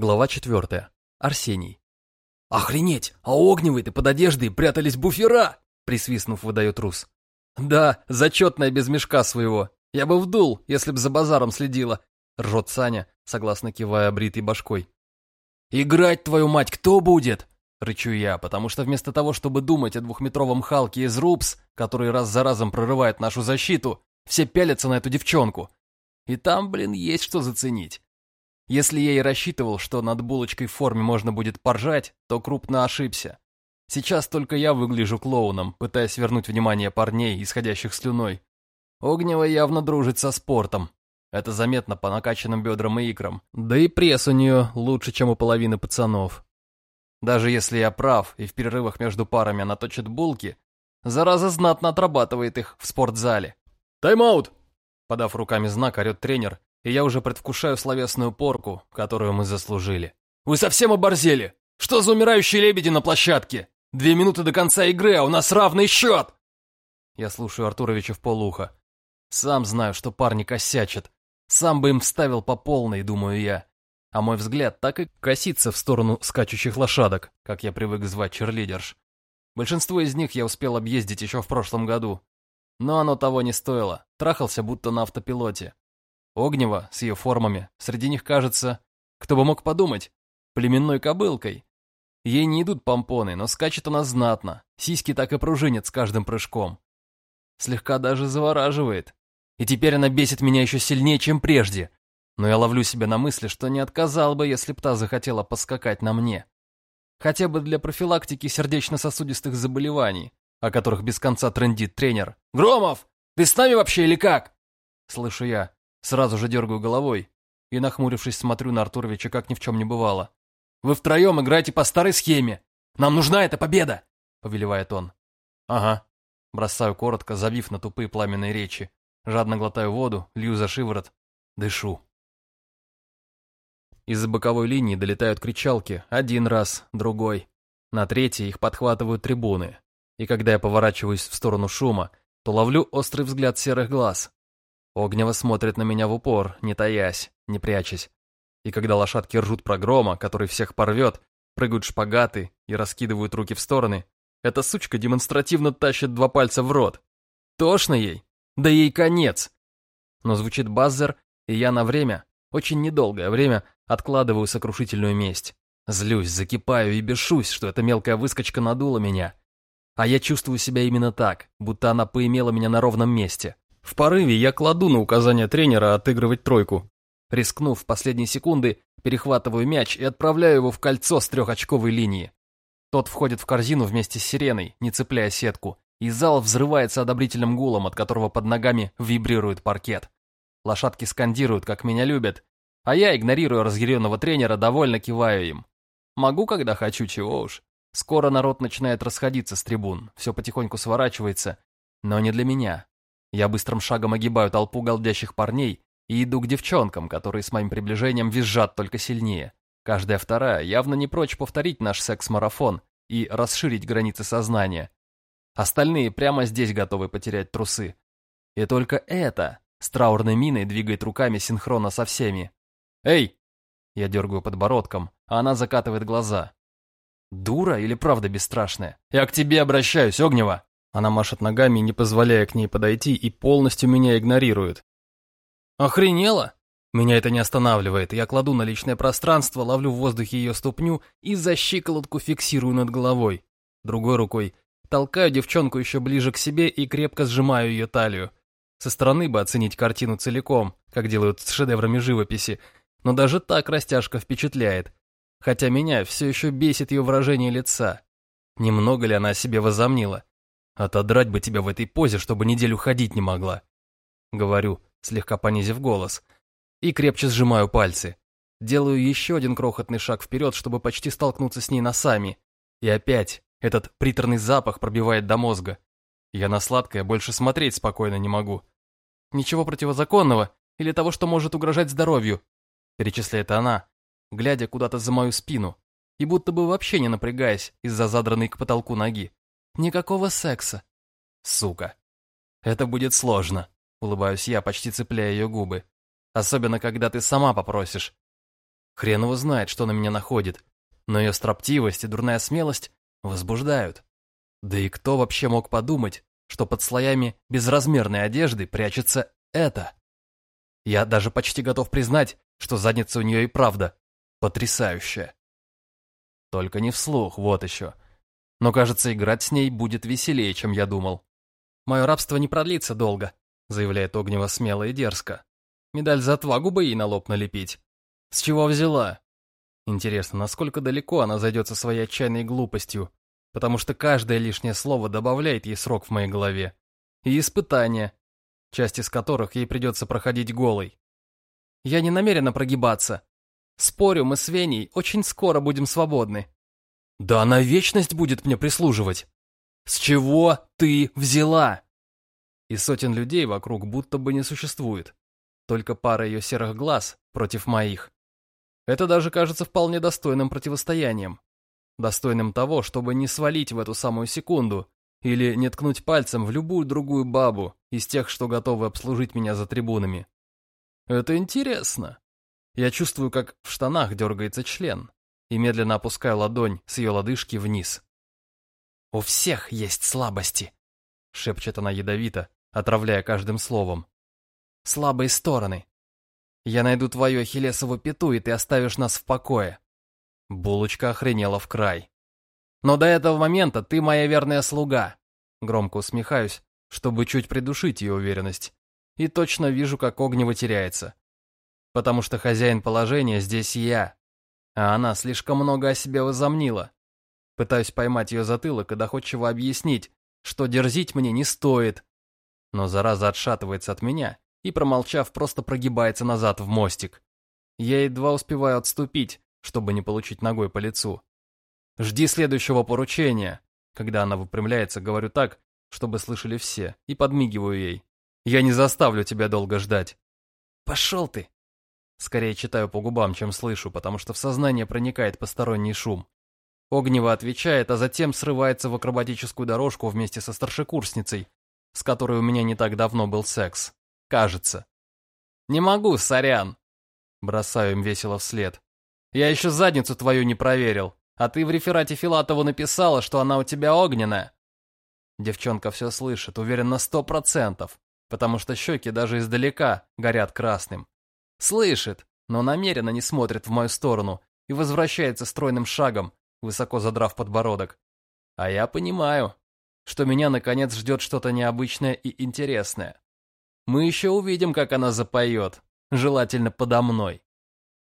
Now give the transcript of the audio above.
Глава четвертая. Арсений. «Охренеть! А огневые-то под одеждой прятались буфера!» Присвистнув, выдает Рус. «Да, зачетная без мешка своего. Я бы вдул, если б за базаром следила», ржет Саня, согласно кивая бритой башкой. «Играть, твою мать, кто будет?» Рычу я, потому что вместо того, чтобы думать о двухметровом Халке из Рупс, который раз за разом прорывает нашу защиту, все пялятся на эту девчонку. И там, блин, есть что заценить. Если я и рассчитывал, что над булочкой в форме можно будет поржать, то крупно ошибся. Сейчас только я выгляжу клоуном, пытаясь вернуть внимание парней, исходящих слюной. Огнева явно дружит со спортом. Это заметно по накачанным бедрам и икрам. Да и пресс у нее лучше, чем у половины пацанов. Даже если я прав, и в перерывах между парами она точит булки, зараза знатно отрабатывает их в спортзале. «Тайм-аут!» Подав руками знак, орет тренер, и я уже предвкушаю словесную порку, которую мы заслужили. «Вы совсем оборзели? Что за умирающие лебеди на площадке? Две минуты до конца игры, а у нас равный счет!» Я слушаю Артуровича в полухо. Сам знаю, что парни косячат. Сам бы им вставил по полной, думаю я. А мой взгляд так и косится в сторону скачущих лошадок, как я привык звать черлидерш. Большинство из них я успел объездить еще в прошлом году. Но оно того не стоило. Трахался будто на автопилоте. Огнева с ее формами, среди них кажется, кто бы мог подумать, племенной кобылкой. Ей не идут помпоны, но скачет она знатно, сиськи так и пружинят с каждым прыжком. Слегка даже завораживает. И теперь она бесит меня еще сильнее, чем прежде. Но я ловлю себя на мысли, что не отказал бы, если б та захотела поскакать на мне. Хотя бы для профилактики сердечно-сосудистых заболеваний, о которых без конца трендит тренер. «Громов, ты с нами вообще или как?» Слышу я. Сразу же дергаю головой и, нахмурившись, смотрю на Артуровича, как ни в чем не бывало. «Вы втроем играете по старой схеме. Нам нужна эта победа!» — повелевает он. «Ага». Бросаю коротко, забив на тупые пламенные речи. Жадно глотаю воду, лью за шиворот, дышу. Из-за боковой линии долетают кричалки, один раз, другой. На третий их подхватывают трибуны. И когда я поворачиваюсь в сторону шума, то ловлю острый взгляд серых глаз, Огнево смотрит на меня в упор, не таясь, не прячась. И когда лошадки ржут про грома, который всех порвет, прыгают шпагаты и раскидывают руки в стороны, эта сучка демонстративно тащит два пальца в рот. Тошно ей? Да ей конец! Но звучит баззер, и я на время, очень недолгое время, откладываю сокрушительную месть. Злюсь, закипаю и бешусь, что эта мелкая выскочка надула меня. А я чувствую себя именно так, будто она поимела меня на ровном месте. В порыве я кладу на указание тренера отыгрывать тройку. Рискнув в последние секунды, перехватываю мяч и отправляю его в кольцо с трехочковой линии. Тот входит в корзину вместе с сиреной, не цепляя сетку, и зал взрывается одобрительным гулом, от которого под ногами вибрирует паркет. Лошадки скандируют, как меня любят, а я, игнорируя разъяренного тренера, довольно киваю им. Могу, когда хочу, чего уж. Скоро народ начинает расходиться с трибун, все потихоньку сворачивается, но не для меня. Я быстрым шагом огибаю толпу голдящих парней и иду к девчонкам, которые с моим приближением визжат только сильнее. Каждая вторая явно не прочь повторить наш секс-марафон и расширить границы сознания. Остальные прямо здесь готовы потерять трусы. И только это с траурной миной двигает руками синхронно со всеми. «Эй!» Я дергаю подбородком, а она закатывает глаза. «Дура или правда бесстрашная? Я к тебе обращаюсь, Огнева!» Она машет ногами, не позволяя к ней подойти, и полностью меня игнорирует. Охренела? Меня это не останавливает. Я кладу на личное пространство, ловлю в воздухе ее ступню и за щиколотку фиксирую над головой. Другой рукой толкаю девчонку еще ближе к себе и крепко сжимаю ее талию. Со стороны бы оценить картину целиком, как делают с шедеврами живописи, но даже так растяжка впечатляет. Хотя меня все еще бесит ее выражение лица. Немного ли она о себе возомнила? Отодрать бы тебя в этой позе, чтобы неделю ходить не могла. Говорю, слегка понизив голос. И крепче сжимаю пальцы. Делаю еще один крохотный шаг вперед, чтобы почти столкнуться с ней носами. И опять этот приторный запах пробивает до мозга. Я на сладкое больше смотреть спокойно не могу. Ничего противозаконного или того, что может угрожать здоровью, перечисляет она, глядя куда-то за мою спину и будто бы вообще не напрягаясь из-за задранной к потолку ноги. Никакого секса. Сука. Это будет сложно, улыбаюсь я, почти цепляя ее губы. Особенно, когда ты сама попросишь. Хрен его знает, что на меня находит, но ее строптивость и дурная смелость возбуждают. Да и кто вообще мог подумать, что под слоями безразмерной одежды прячется это? Я даже почти готов признать, что задница у нее и правда потрясающая. Только не вслух, вот еще. Но, кажется, играть с ней будет веселее, чем я думал. «Мое рабство не продлится долго», — заявляет Огнева смело и дерзко. «Медаль за отвагу бы ей на лоб налепить. С чего взяла?» Интересно, насколько далеко она зайдет со своей отчаянной глупостью, потому что каждое лишнее слово добавляет ей срок в моей голове. И испытания, часть из которых ей придется проходить голой. Я не намерена прогибаться. Спорю, мы с Веней очень скоро будем свободны. Да она вечность будет мне прислуживать. С чего ты взяла? И сотен людей вокруг будто бы не существует. Только пара ее серых глаз против моих. Это даже кажется вполне достойным противостоянием. Достойным того, чтобы не свалить в эту самую секунду или не ткнуть пальцем в любую другую бабу из тех, что готовы обслужить меня за трибунами. Это интересно. Я чувствую, как в штанах дергается член и медленно опускаю ладонь с ее лодыжки вниз. «У всех есть слабости», — шепчет она ядовито, отравляя каждым словом. «Слабые стороны. Я найду твою ахиллесову пяту, и ты оставишь нас в покое». Булочка охренела в край. «Но до этого момента ты моя верная слуга». Громко усмехаюсь, чтобы чуть придушить ее уверенность. И точно вижу, как Огнева теряется. Потому что хозяин положения здесь я, а она слишком много о себе возомнила. Пытаюсь поймать ее затылок и доходчиво объяснить, что дерзить мне не стоит. Но зараза отшатывается от меня и, промолчав, просто прогибается назад в мостик. Я едва успеваю отступить, чтобы не получить ногой по лицу. «Жди следующего поручения», когда она выпрямляется, говорю так, чтобы слышали все, и подмигиваю ей. «Я не заставлю тебя долго ждать». «Пошел ты!» Скорее читаю по губам, чем слышу, потому что в сознание проникает посторонний шум. Огнева отвечает, а затем срывается в акробатическую дорожку вместе со старшекурсницей, с которой у меня не так давно был секс. Кажется. «Не могу, сорян!» Бросаю им весело вслед. «Я еще задницу твою не проверил, а ты в реферате Филатову написала, что она у тебя огненная». Девчонка все слышит, уверен на сто процентов, потому что щеки даже издалека горят красным. Слышит, но намеренно не смотрит в мою сторону и возвращается стройным шагом, высоко задрав подбородок. А я понимаю, что меня наконец ждет что-то необычное и интересное. Мы еще увидим, как она запоет, желательно подо мной.